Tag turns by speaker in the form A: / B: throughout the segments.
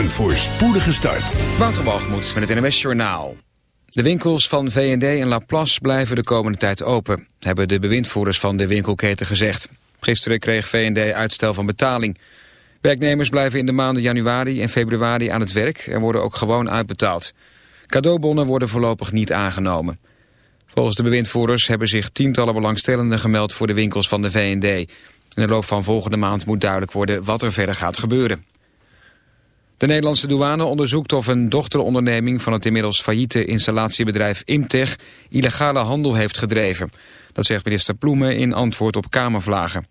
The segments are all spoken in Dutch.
A: Een voorspoedige start.
B: Waterwalgemoed met het NWS Journaal. De winkels van V&D en Laplace blijven de komende tijd open, hebben de bewindvoerders van de winkelketen gezegd. Gisteren kreeg V&D uitstel van betaling. Werknemers blijven in de maanden januari en februari aan het werk en worden ook gewoon uitbetaald. Cadeaubonnen worden voorlopig niet aangenomen. Volgens de bewindvoerders hebben zich tientallen belangstellenden gemeld voor de winkels van de V&D. In de loop van volgende maand moet duidelijk worden wat er verder gaat gebeuren. De Nederlandse douane onderzoekt of een dochteronderneming van het inmiddels failliete installatiebedrijf Imtech illegale handel heeft gedreven. Dat zegt minister Ploemen in antwoord op Kamervlagen.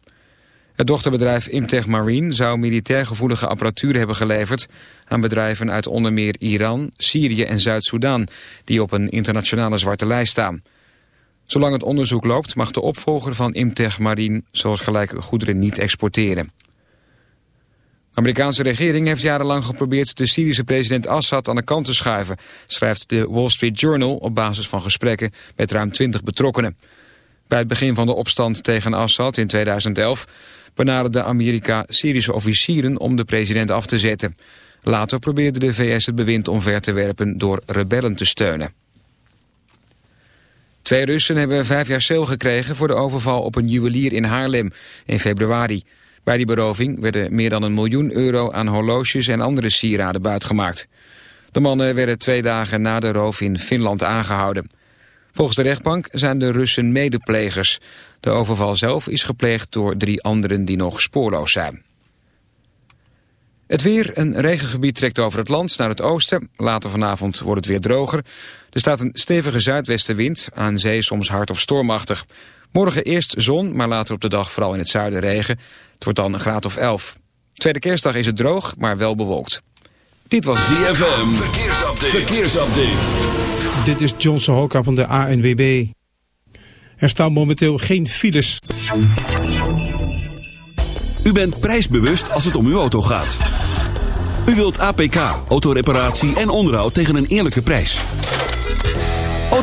B: Het dochterbedrijf Imtech Marine zou militair gevoelige apparatuur hebben geleverd aan bedrijven uit onder meer Iran, Syrië en Zuid-Soedan, die op een internationale zwarte lijst staan. Zolang het onderzoek loopt mag de opvolger van Imtech Marine zoals gelijke goederen niet exporteren. De Amerikaanse regering heeft jarenlang geprobeerd de Syrische president Assad aan de kant te schuiven, schrijft de Wall Street Journal op basis van gesprekken met ruim 20 betrokkenen. Bij het begin van de opstand tegen Assad in 2011 benaderde Amerika Syrische officieren om de president af te zetten. Later probeerde de VS het bewind omver te werpen door rebellen te steunen. Twee Russen hebben vijf jaar cel gekregen voor de overval op een juwelier in Haarlem in februari. Bij die beroving werden meer dan een miljoen euro aan horloges en andere sieraden buitgemaakt. De mannen werden twee dagen na de roof in Finland aangehouden. Volgens de rechtbank zijn de Russen medeplegers. De overval zelf is gepleegd door drie anderen die nog spoorloos zijn. Het weer, een regengebied trekt over het land naar het oosten. Later vanavond wordt het weer droger. Er staat een stevige zuidwestenwind, aan zee soms hard of stormachtig. Morgen eerst zon, maar later op de dag vooral in het zuiden regen. Het wordt dan een graad of 11. Tweede kerstdag is het droog, maar wel bewolkt.
A: Dit was ZFM, verkeersupdate. verkeersupdate.
C: Dit is John Sohoka van de ANWB. Er staan momenteel geen files.
A: U bent prijsbewust als het om uw auto gaat. U wilt APK, autoreparatie en onderhoud tegen een eerlijke prijs.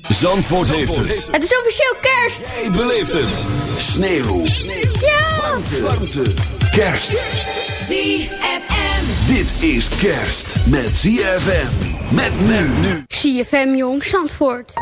A: Zandvoort heeft het.
D: Het is officieel kerst.
A: Jij beleeft het. Sneeuw. Sneeuw.
D: Ja.
A: Warmte. Warmte. Kerst.
D: ZFM.
A: Dit is kerst met ZFM. Met men nu.
D: ZFM jong Zandvoort.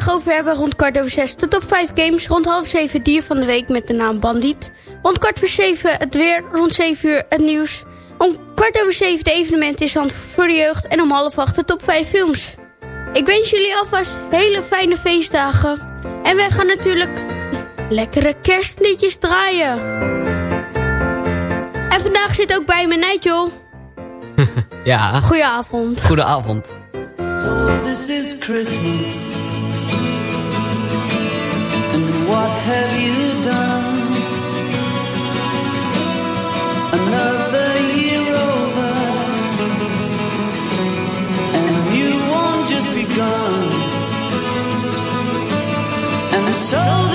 D: Vandaag over hebben? Rond kwart over zes de top 5 games. Rond half zeven dier van de week met de naam Bandiet. Rond kwart voor zeven het weer. Rond zeven uur het nieuws. Om kwart over zeven de evenement is Zandvoort voor de jeugd. En om half acht de top 5 films. Ik wens jullie alvast hele fijne feestdagen. En wij gaan natuurlijk lekkere kerstliedjes draaien. En vandaag zit ook bij me Nigel.
E: Ja,
D: Goedenavond.
E: goedenavond.
F: So this is Christmas. What have you done? Another year over. And a new one just begun. And so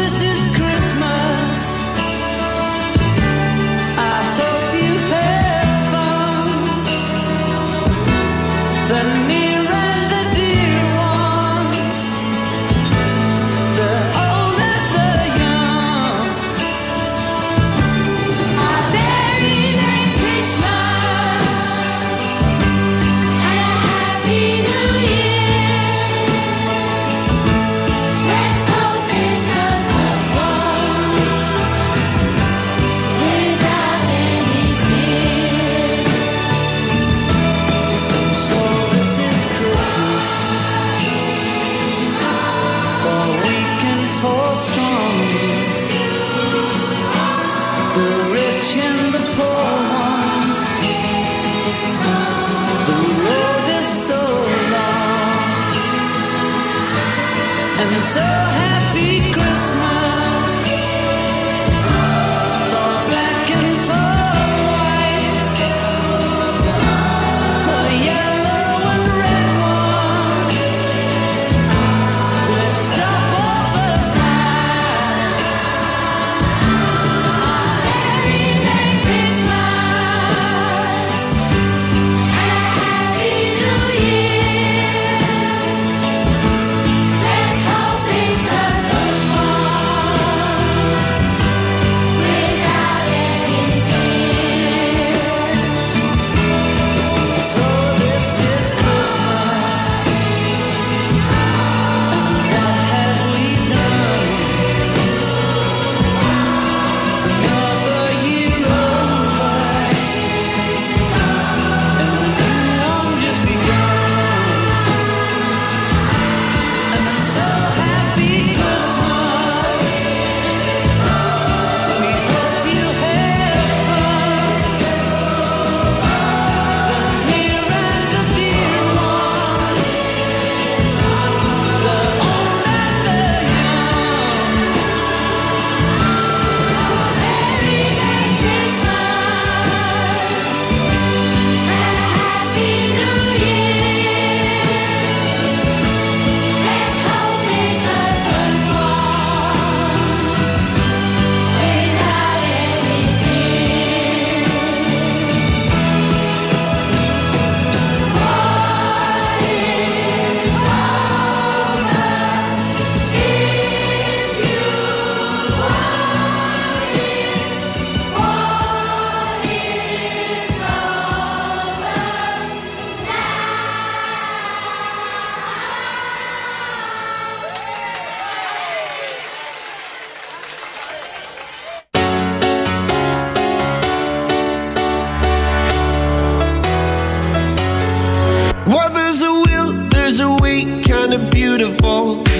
G: beautiful.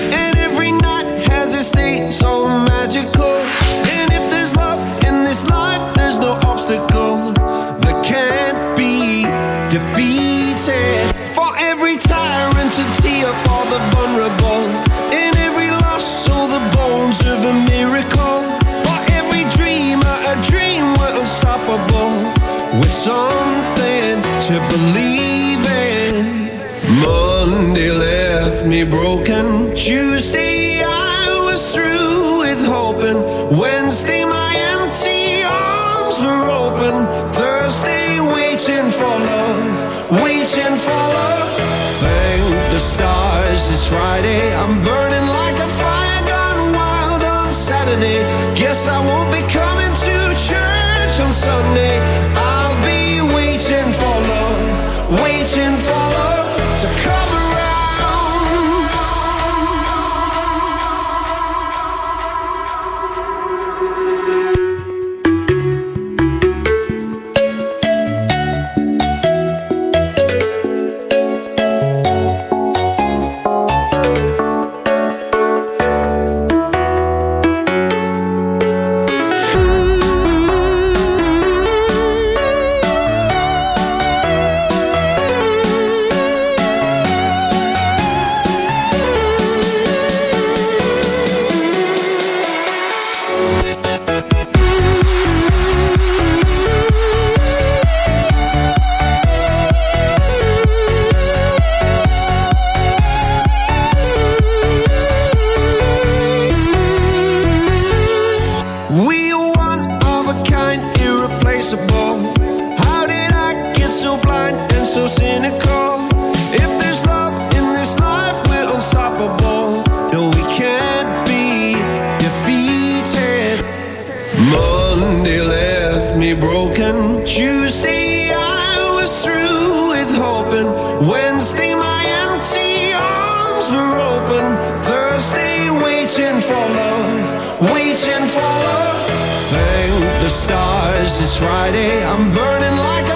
G: broken Tuesday possible? How did I get so blind and so cynical? If there's love in this life, we're unstoppable. No, we can't be defeated. Monday left me broken. Tuesday Friday. I'm burning like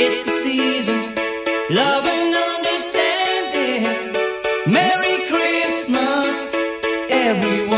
F: It's the season, love and understanding. Merry Christmas, everyone.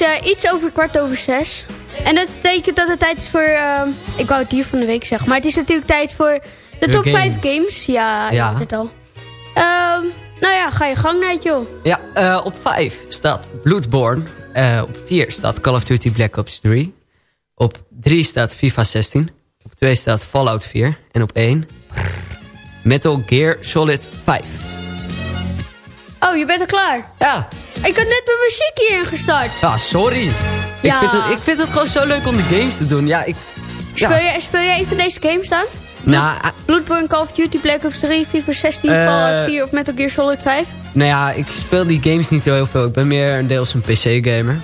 F: Is
D: eh, iets over kwart over zes. En dat betekent dat het tijd is voor... ehm, ik wou het dier van de week zeggen. Maar het is natuurlijk tijd voor de,
E: De
D: top
E: game.
D: 5 games. Ja,
E: Ja.
D: ik weet het al. Ehm, nou ja, ga je gang, Nijt, joh.
E: Ja, eh, op 5 staat Bloodborne. Eh, op 4 staat Call of Duty Black Ops 3. Op 3 staat FIFA 16. Op 2 staat Fallout 4. En op 1 Metal Gear Solid 5.
D: Oh, je bent al klaar.
E: Ja,
D: Ik had net mijn muziek hier ingestart.
E: ja sorry.
D: Ja.
E: Ik, vind het, ik vind het gewoon zo leuk om de games te doen. Ja, ik...
D: Speel,
E: Ja.
D: je, speel jij een van deze games dan?
E: Nou, ah,
D: Bloodborne, Call of Duty, Black Ops 3, FIFA 16,
E: Eh.
D: Fallout 4 of Metal Gear Solid 5?
E: nou ja, ik speel die games niet zo heel veel. Ik ben meer deels een PC-gamer.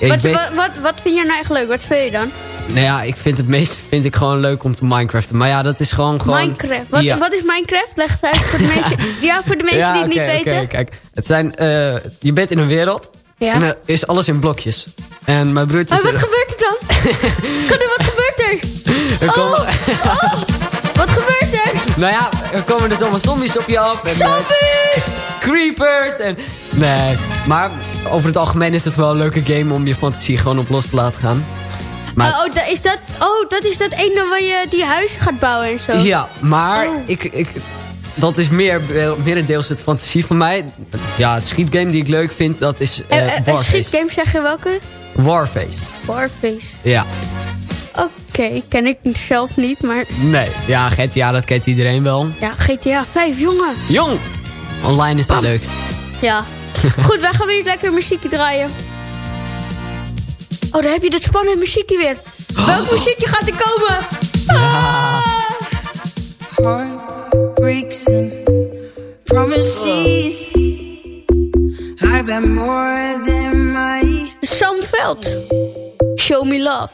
D: Wat, wat, wat, wat vind je nou echt leuk? Wat speel je dan?
E: Nou ja, ik vind het meest vind ik gewoon leuk om te Minecraften. Maar ja, dat is gewoon... gewoon
D: Minecraft. Wat,
E: Ja.
D: wat is Minecraft? Leg het uit voor de mensen, ja, voor de mensen
E: Ja,
D: die het niet weten.
E: kijk, het zijn, eh, je bent in een wereld
D: Ja.
E: en er is alles in blokjes. En mijn broertje...
D: Maar wat gebeurt er dan? Kan er, wat gebeurt er?
E: er komen,
D: Oh, oh, wat gebeurt er?
E: Nou ja, er komen dus allemaal zombies op je af. En, eh,
D: Zombies!
E: creepers en... Nee, maar over het algemeen is het wel een leuke game om je fantasie gewoon op los te laten gaan. Maar,
D: Oh, oh, dat is dat, oh, dat is dat ene waar je die huizen gaat bouwen en zo.
E: ja, maar
D: Oh.
E: ik, ik, dat is meer, merendeels het fantasie van mij. Ja, het schietgame die ik leuk vind, dat is Eh,
D: eh, een
E: Warface.
D: schietgame zeg je welke?
E: Warface,
D: Warface.
E: ja.
D: Oké, ken ik zelf niet, maar
E: Nee, ja, GTA, dat kent iedereen wel.
D: ja, GTA 5, jongen.
E: Jong! Online is
D: Bam.
E: leukst.
D: Ja. Goed, wij gaan weer lekker muziekje draaien. Oh, daar heb je dat spannende muziekje weer. Welk oh. muziekje gaat er komen? Ja. Ah.
F: Heart breaks and promises.
H: I've been more than my...
I: Sam Veld. Show me love.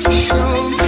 H: show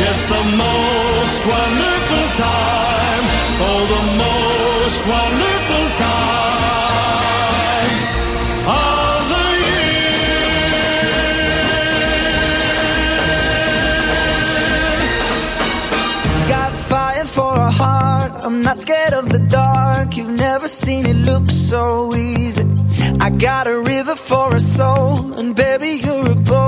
J: Yes, the most wonderful time. Oh, the most wonderful time of the year.
K: Got fire for a heart. I'm not scared of the dark. You've never seen it look so easy. I got a river for a soul, and baby you're a boat.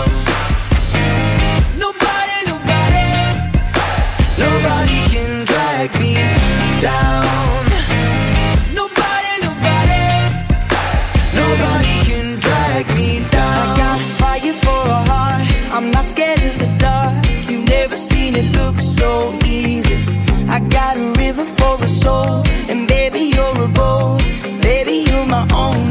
K: So easy. I got a river for a soul, and baby you're a boat. Baby you're my only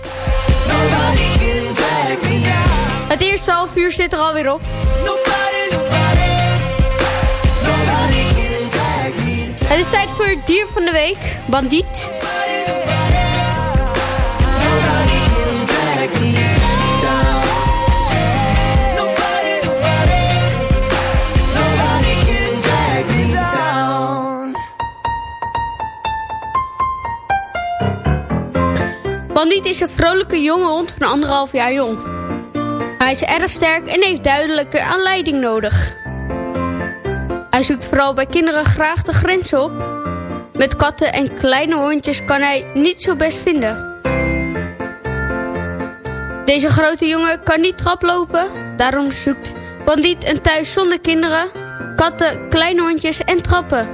D: eerste half uur zit er alweer op.
K: Nobody, nobody, nobody.
D: Het is tijd voor het dier van de week. Bandiet. Bandiet is een vrolijke jonge hond van anderhalf jaar jong. Hij is erg sterk en heeft duidelijke aanleiding nodig. Hij zoekt vooral bij kinderen graag de grens op. Met katten en kleine hondjes kan hij niet zo best vinden. Deze grote jongen kan niet traplopen. Daarom zoekt Bandiet een thuis zonder kinderen, katten, kleine hondjes en trappen.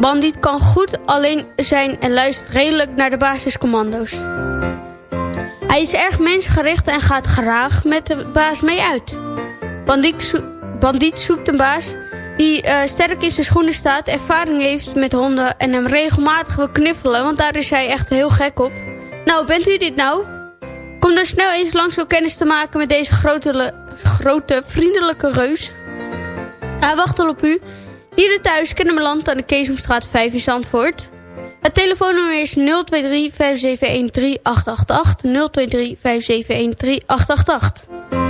D: Bandiet kan goed alleen zijn en luistert redelijk naar de basiscommando's. Hij is erg mensgericht en gaat graag met de baas mee uit. Bandiet,
G: zoekt een baas die eh, sterk in zijn schoenen staat, ervaring heeft met honden en hem regelmatig wil knuffelen, want daar is hij echt heel gek op. Nou, bent u dit nou? Kom dan snel eens langs om kennis te maken met deze grote, grote vriendelijke reus. Hij wacht al op u. Hier thuis, Kennemerland aan de Keesomstraat 5 in Zandvoort. Het telefoonnummer is 023 571 3888. 023 571 3888.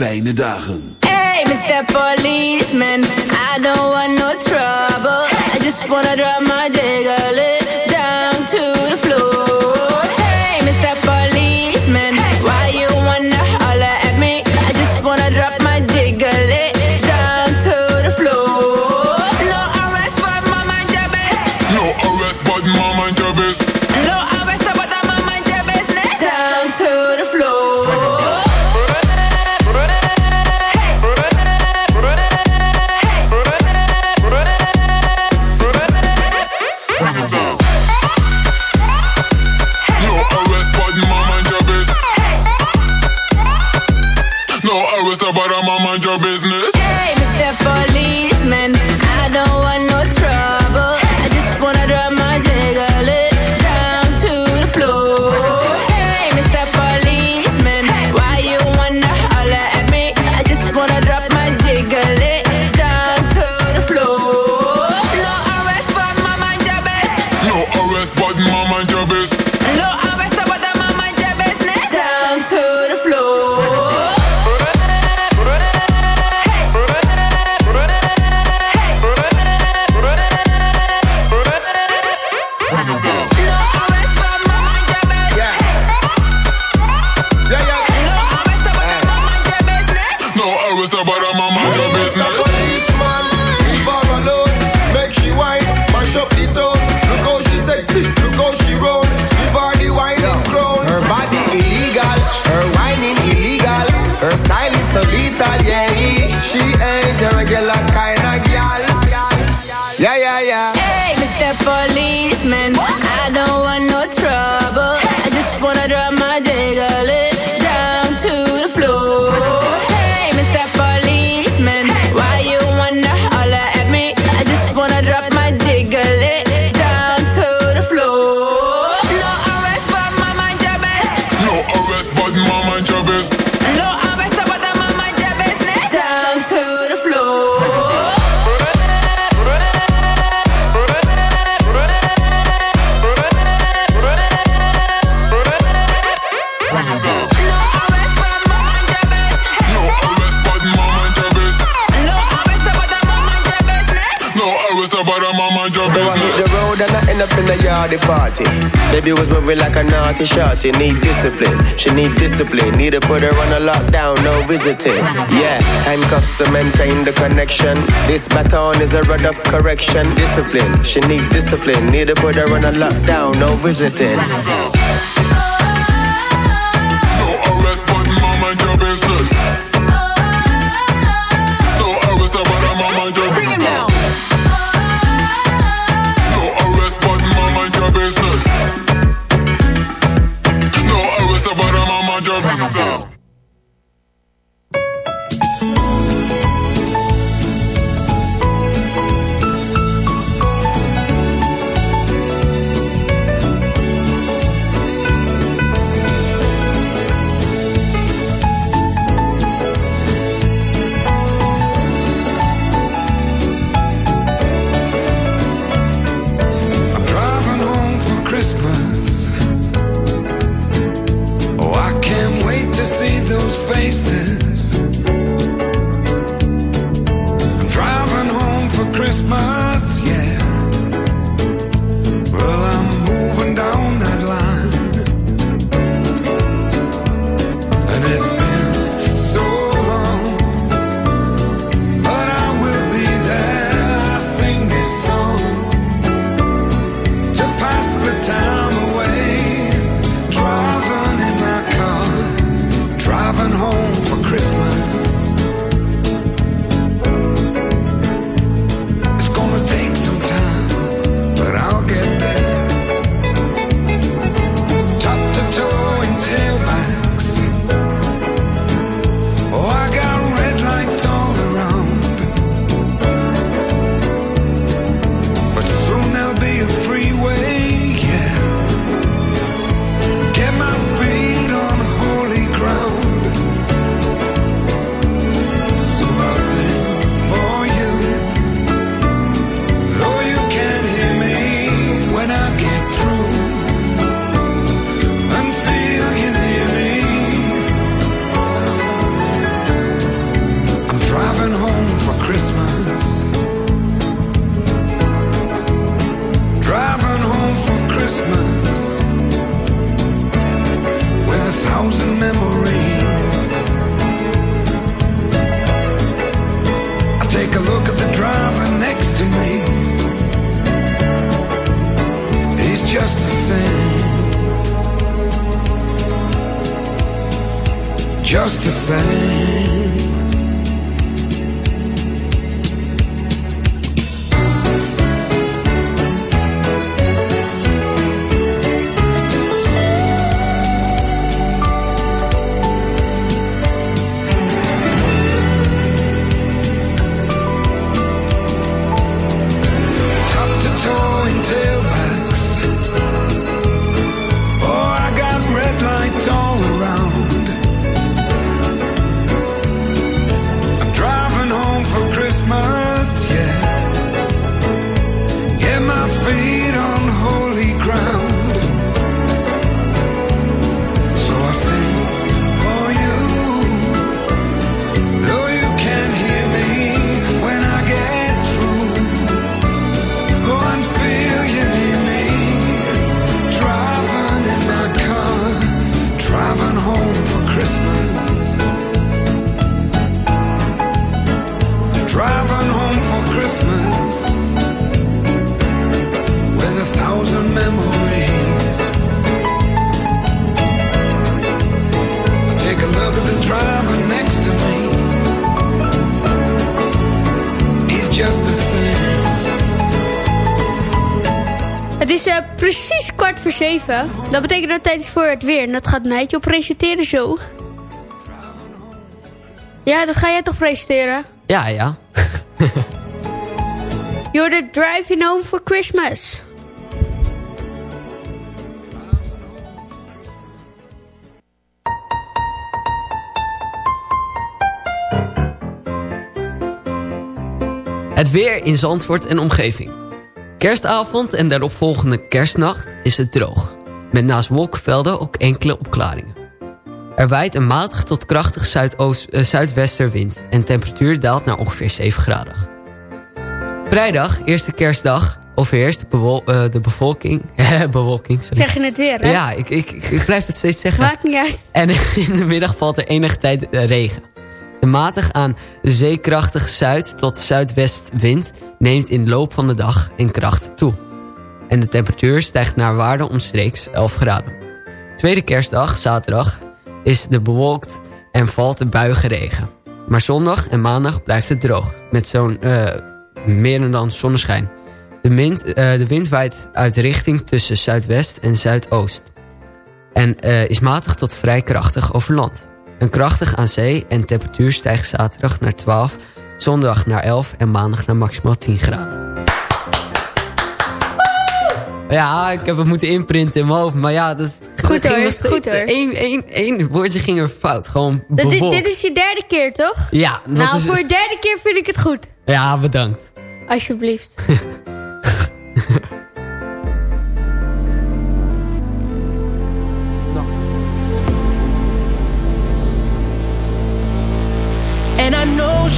A: fijne dagen.
L: Hey, Mr. Policeman, I don't want
M: She need discipline, she need discipline. Need to put her on a lockdown, no visiting. Yeah, handcuffs to maintain the connection. This baton is a rod of correction. Discipline, she need discipline. Need to put her on a lockdown, no visiting.
N: No arrest, but mind your business.
D: 7. Dat betekent dat het voor het weer. En dat gaat Nijtje op presenteren zo. Ja, dat ga jij toch presenteren?
E: Ja, ja.
D: You're the driving home for Christmas.
E: Het weer in Zandvoort en omgeving. Kerstavond en daaropvolgende kerstnacht is het droog. Met naast wolkenvelden ook enkele opklaringen. Er waait een matig tot krachtig zuidoost, eh, zuidwesterwind... en temperatuur daalt naar ongeveer 7 graden. Vrijdag, eerste kerstdag, overheerst de, eh, de bevolking... bewolking, sorry.
D: Zeg je het weer, hè?
E: Ja, ik, ik, ik, blijf het steeds zeggen.
D: Maakt niet uit.
E: En in de middag valt er enige tijd eh, regen. De matig aan zeekrachtig zuid tot zuidwestwind neemt in de loop van de dag in kracht toe. En de temperatuur stijgt naar waarde omstreeks 11 graden. Tweede kerstdag, zaterdag, is de bewolkt en valt de buigen regen. Maar zondag en maandag blijft het droog, met zo'n eh, meer dan zonneschijn. De wind, eh, de wind waait uit richting tussen zuidwest en zuidoost. En eh, is matig tot vrij krachtig over land. Een krachtig aan zee en temperatuur stijgt zaterdag naar 12, zondag naar 11 en maandag naar maximaal 10 graden. Ja, ik heb het moeten imprinten in mijn hoofd, maar ja, dat
D: Goed
E: ging
D: hoor, goed hoor.
E: Eén, één, één woordje ging er fout, gewoon
D: Dat- Dit, dit is je derde keer, toch?
E: Ja, dat
D: nou,
E: is-
D: voor de derde keer vind ik het goed.
E: Ja, bedankt.
D: Alsjeblieft.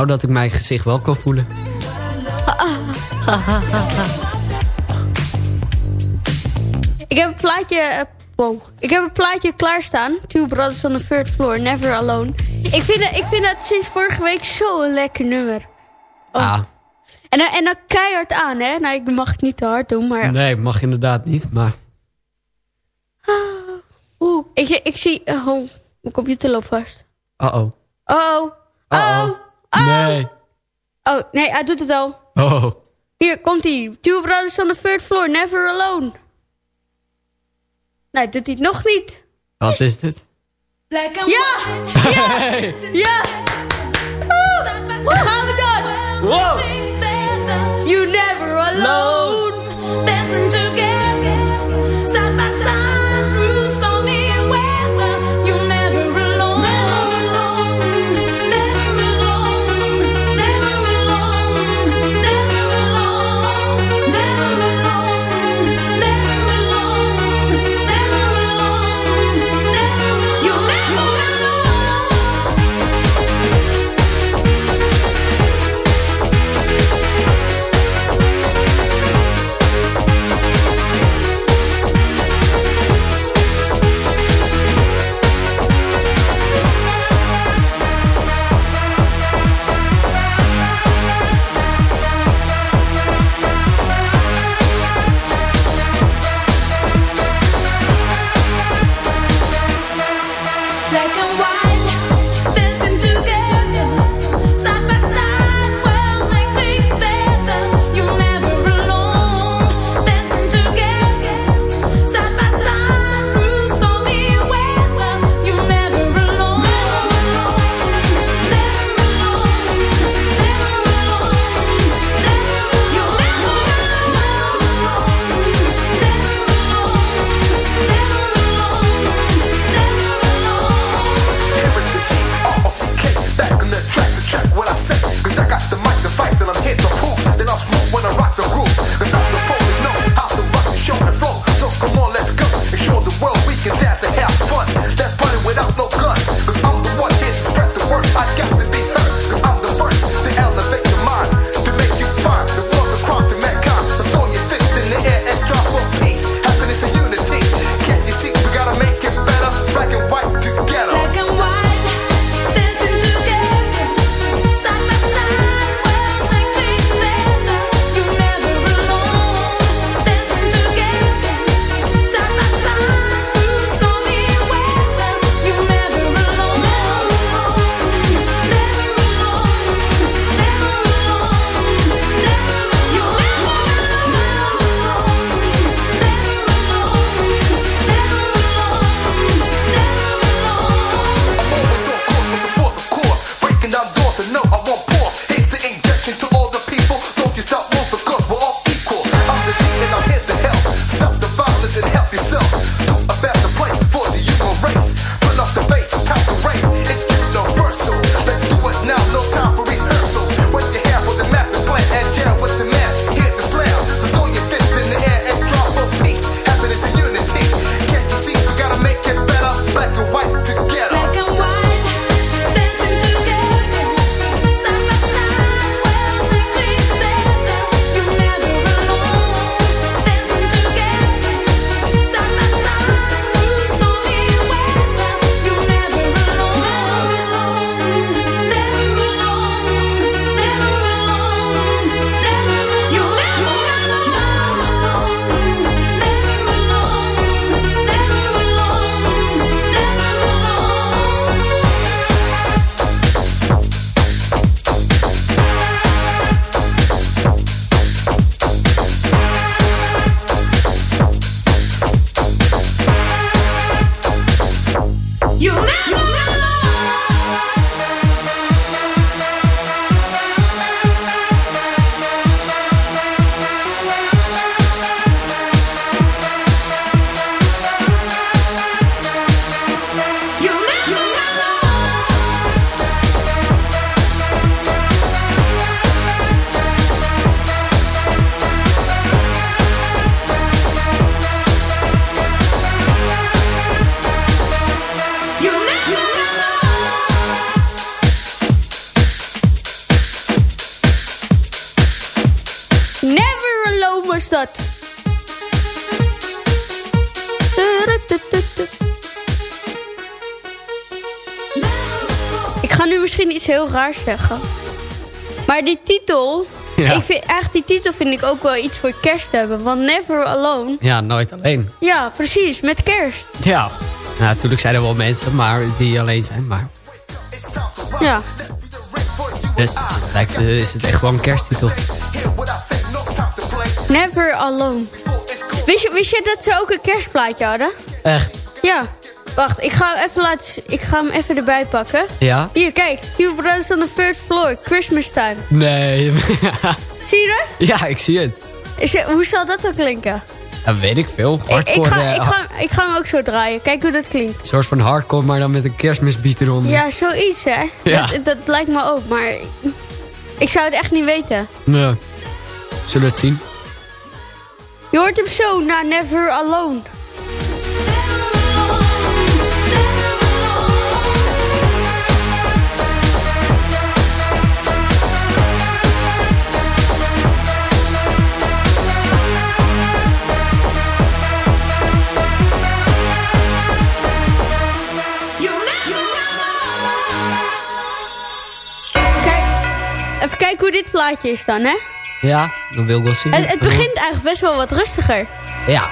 F: Nou,
E: dat ik mijn gezicht wel kan voelen.
F: Ik heb een plaatje... Eh, ik heb een plaatje klaarstaan. Two Brothers on the Third Floor, Never Alone. Ik vind, ik vind dat sinds vorige week zo'n lekker nummer. Oh.
E: Ah.
F: En, dan, en dan keihard aan, hè? Nou, ik mag het niet te hard doen, maar...
E: Nee, mag inderdaad niet, maar...
F: Ah, oeh, ik, ik zie... Oh, mijn computer loopt vast.
E: Uh-oh.
F: Uh-oh. Uh-oh. Oh.
E: Nee.
F: Oh, nee, hij doet het al.
E: Oh.
F: Hier, komt hij. Two Brothers on the Third Floor, Never Alone. Nee, doet hij het nog niet.
E: Wat is dit?
F: Ja! Ja! Hey. Ja! Hoe gaan we dan?
E: Wow!
F: You never alone!
D: Heel raars zeggen. Maar die titel...
E: Ja.
D: Ik vind, eigenlijk die titel vind ik ook wel iets voor kerst hebben. Want Never Alone...
E: Ja, nooit alleen.
D: Ja, precies. Met kerst.
E: Ja. Nou, natuurlijk zijn er wel mensen maar die alleen zijn, maar...
D: Ja.
E: Dus het lijkt, eh, is het echt wel een kersttitel.
D: Never Alone. Wist je, wist je dat ze ook een kerstplaatje hadden?
E: Echt?
D: Ja. Wacht, ik ga hem even, laten, ik ga hem even erbij pakken.
E: Ja?
D: Hier, kijk. Two Brothers on the Third Floor. Christmas time.
E: Nee.
D: Zie je dat?
E: ja, ik zie het.
D: Is, hoe zal dat dan klinken?
E: Dat weet ik veel.
D: Ik,
E: Hardcore,
D: ga,
E: eh,
D: ik, ga, ik ga hem ook zo draaien. Kijk hoe dat klinkt.
E: Een soort van hardcore, maar dan met een kerstmisbeat eronder.
D: Ja, zoiets hè.
E: Ja.
D: Dat, dat lijkt me ook, maar ik- zou het echt niet weten.
E: Ja. Zullen we het zien?
D: Je hoort hem zo na Never Alone. Even kijken hoe dit plaatje is dan, hè?
E: Ja, dan wil ik wel zien.
D: Het, het begint eigenlijk best wel wat rustiger.
E: Ja.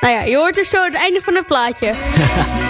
D: Nou ja, je hoort dus zo het einde van het plaatje.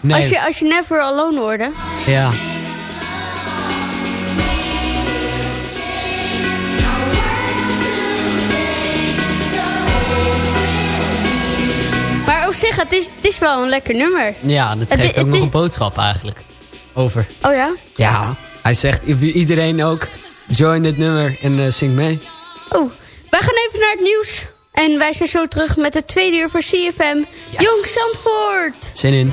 E: Nee.
D: Als, je, als je Never Alone hoorde.
E: Ja.
D: Maar op zich, het is, het is wel een lekker nummer.
E: Ja, dat
D: Het-
E: geeft
D: het-
E: ook nog
D: het-
E: een boodschap eigenlijk. Over.
D: Oh ja?
E: Ja. Hij zegt iedereen ook, join dit nummer en eh, zing mee.
D: Oh, wij gaan even naar het nieuws. En wij zijn zo terug met het tweede uur voor CFM. Jong Zandvoort!
E: Zin in.